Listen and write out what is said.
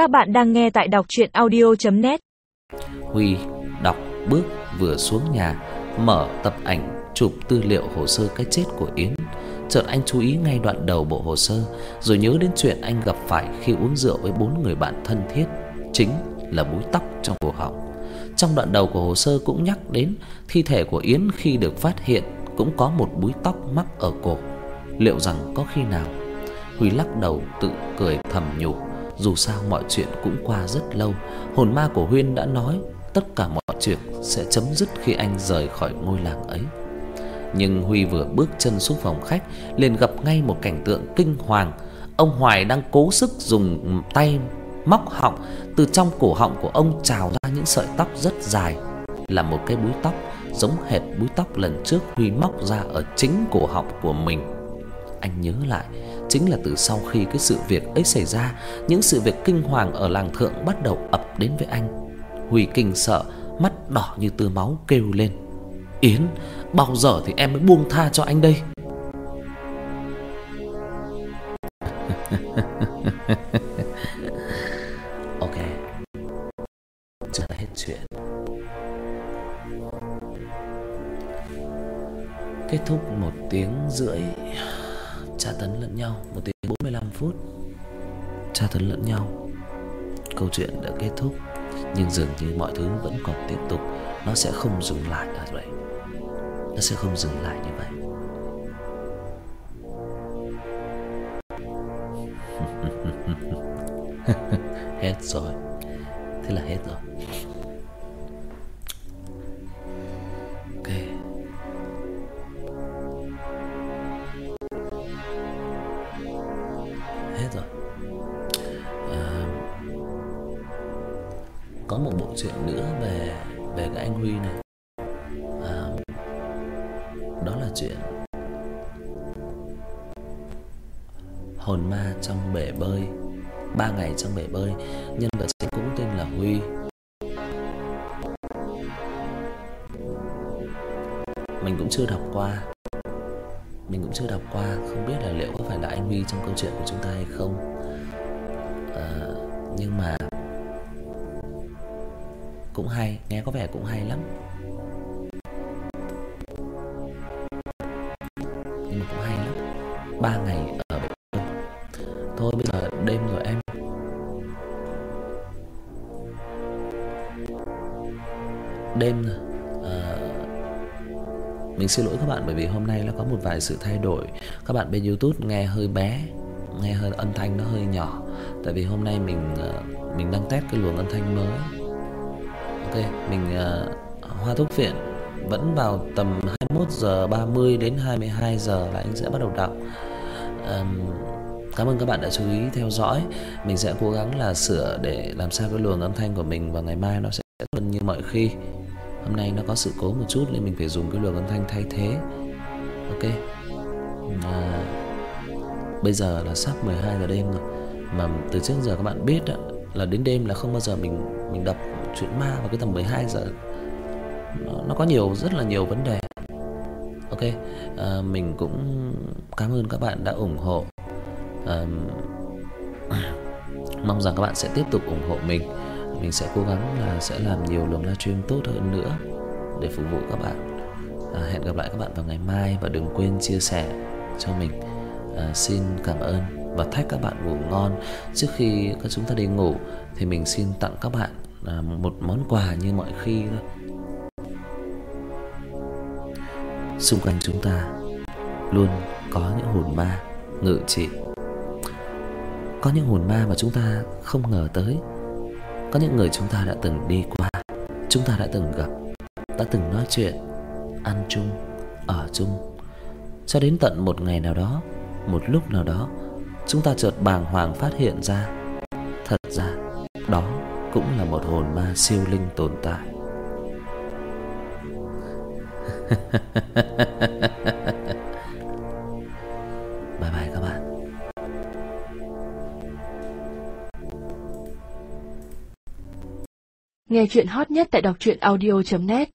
Các bạn đang nghe tại đọc chuyện audio.net Huy đọc bước vừa xuống nhà, mở tập ảnh chụp tư liệu hồ sơ cái chết của Yến. Chợt anh chú ý ngay đoạn đầu bộ hồ sơ, rồi nhớ đến chuyện anh gặp phải khi uống rượu với bốn người bạn thân thiết, chính là búi tóc trong cổ họng. Trong đoạn đầu của hồ sơ cũng nhắc đến thi thể của Yến khi được phát hiện cũng có một búi tóc mắc ở cổ. Liệu rằng có khi nào Huy lắc đầu tự cười thầm nhủ, dù sao mọi chuyện cũng qua rất lâu, hồn ma của Huyên đã nói tất cả mọi chuyện sẽ chấm dứt khi anh rời khỏi ngôi làng ấy. Nhưng Huy vừa bước chân xuống phòng khách, liền gặp ngay một cảnh tượng kinh hoàng. Ông Hoài đang cố sức dùng tay móc họng, từ trong cổ họng của ông trào ra những sợi tóc rất dài, là một cái búi tóc giống hệt búi tóc lần trước Huy móc ra ở chính cổ họng của mình. Anh nhớ lại, chính là từ sau khi cái sự việc ấy xảy ra, những sự việc kinh hoàng ở làng thượng bắt đầu ập đến với anh. Huy kinh sợ, mắt đỏ như tơ máu kêu lên: "Yến, bao giờ thì em mới buông tha cho anh đây?" ok, chưa hết chuyện. Kết thúc một tiếng rưỡi tra tấn lẫn nhau, một tiếng 45 phút tra tấn lẫn nhau. Câu chuyện đã kết thúc, nhưng dường như mọi thứ vẫn còn tiếp tục, nó sẽ không dừng lại ở vậy. Nó sẽ không dừng lại như vậy. hết rồi. Thế là hết rồi. Có một bộ truyện nữa về về cái anh Huy này. À, đó là chuyện hồn ma trong bể bơi. Ba ngày trong bể bơi, nhân vật chính cũng tên là Huy. Mình cũng chưa đọc qua. Mình cũng chưa đọc qua, không biết là liệu có phải là anh Huy trong câu chuyện của chúng ta hay không. À, nhưng mà cũng hay, nghe có vẻ cũng hay lắm. Nhưng mà cũng hay lắm. Ba ngày ở bệnh viện Thôi bây giờ đêm rồi em. Đêm rồi. À, mình xin lỗi các bạn bởi vì hôm nay nó có một vài sự thay đổi. Các bạn bên YouTube nghe hơi bé, nghe hơi âm thanh nó hơi nhỏ tại vì hôm nay mình ờ, mình đang test cái luồng âm thanh mới. Ok, mình uh, Hoa thuốc viện vẫn vào tầm 21 giờ 30 đến 22 giờ là anh sẽ bắt đầu đọc. Um, cảm ơn các bạn đã chú ý theo dõi. Mình sẽ cố gắng là sửa để làm sao cái luồng âm thanh của mình vào ngày mai nó sẽ tốt hơn như mọi khi. Hôm nay nó có sự cố một chút nên mình phải dùng cái luồng âm thanh thay thế. Ok. À, bây giờ là sắp 12 giờ đêm rồi. Mà từ trước giờ các bạn biết đó, là đến đêm là không bao giờ mình mình đọc chuyện ma vào cái tầm 12 giờ. Nó nó có nhiều rất là nhiều vấn đề. Ok, à, mình cũng cảm ơn các bạn đã ủng hộ. À, mong rằng các bạn sẽ tiếp tục ủng hộ mình. Mình sẽ cố gắng là sẽ làm nhiều luồng livestream tốt hơn nữa để phục vụ các bạn. À, hẹn gặp lại các bạn vào ngày mai và đừng quên chia sẻ cho mình. À, xin cảm ơn và thách các bạn ngủ ngon. Trước khi các chúng ta đi ngủ thì mình xin tặng các bạn à, một món quà như mọi khi thôi. Xung quanh chúng ta luôn có những hồn ma ngự trị. Có những hồn ma mà chúng ta không ngờ tới. Có những người chúng ta đã từng đi qua, chúng ta đã từng gặp, đã từng nói chuyện, ăn chung, ở chung. Cho đến tận một ngày nào đó, một lúc nào đó, chúng ta chợt bàng hoàng phát hiện ra, thật ra đó cũng là một hồn ma siêu linh tồn tại. bye bye các bạn. Nghe chuyện hot nhất tại đọc audio net